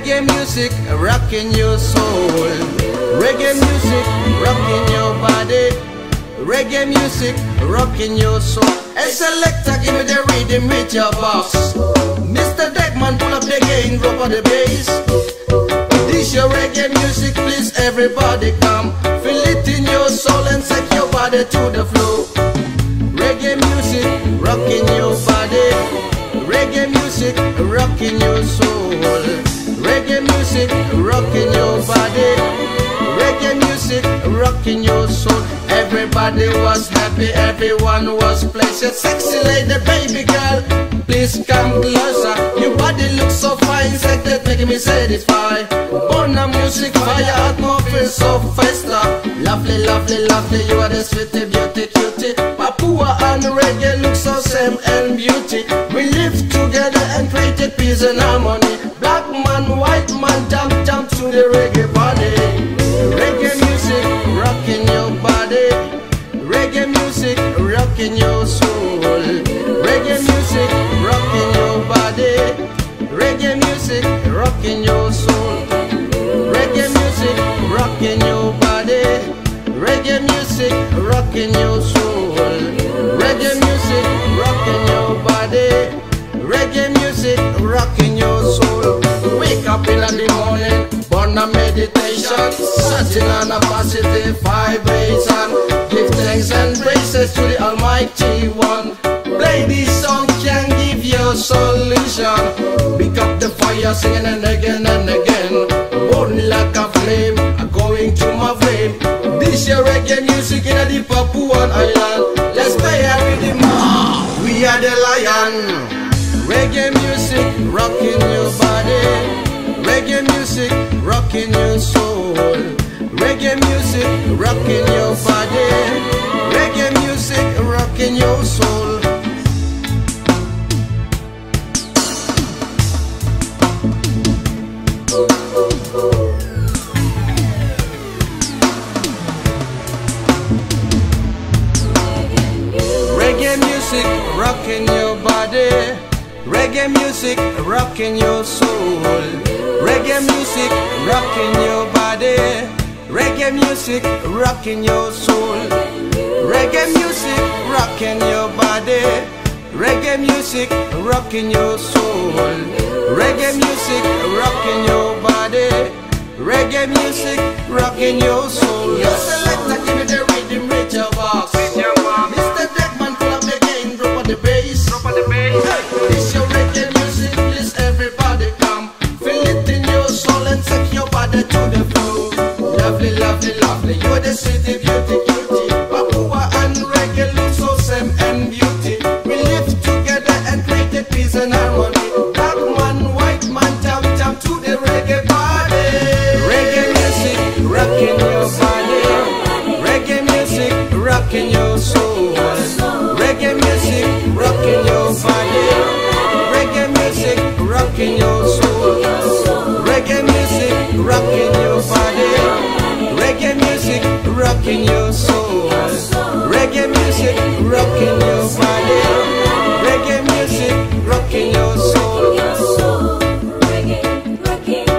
Reggae music rocking your soul. Reggae music rocking your body. Reggae music rocking your soul. Hey selector, give me the rhythm with your box. Mr. Deckman, pull up the gain, drop on the bass. This your reggae music, please everybody come. Feel it in your soul and set your body to the flow. Reggae music rocking your body. Reggae music rocking your soul. Reggae music rocking your body. Rocking your soul. Everybody was happy, everyone was pleasure. Sexy lady, baby girl, please come closer. Your body looks so fine, that making me satisfied. A music fire, atmosphere so festa. Lovely, lovely, lovely, you are the sweetie, beauty, cutie. Papua and reggae look so same and beauty. We live together and create peace and harmony. Black man, white man, jump, jump to the reggae body. Reggae music rocking your body. Reggae music rocking your soul. Reggae music rocking your body. Reggae music rocking your soul. Reggae music rocking your body. Reggae music rocking your soul. Meditation, setting on a positive vibration. Give thanks and praises to the Almighty One. Play this song can give you solution. Pick up the fire, singing and again and again. Burning like a flame, going to my vein. This your reggae music in the Papuan Island. Let's play a rhythm. We are the lion. Reggae music rocking your body. Reggae music rocking your soul. Reggae music rocking your body. Reggae music rocking your soul. Reggae music rocking your body. Reggae music rocking your soul. Reggae music rocking your body. Reggae music rocking your soul. Reggae music rocking your body. Reggae music rocking your soul. Reggae music rocking your body. Reggae music rocking your soul. Your selector, city beauty, beauty. Papua and reggae so same and beauty. We live together and create a peace and harmony. Black man, white man, jump, jump to the reggae body. Reggae music, rocking rocking your soul. Reggae music, rocking your body. Reggae music, rocking your soul. Reggae, rocking,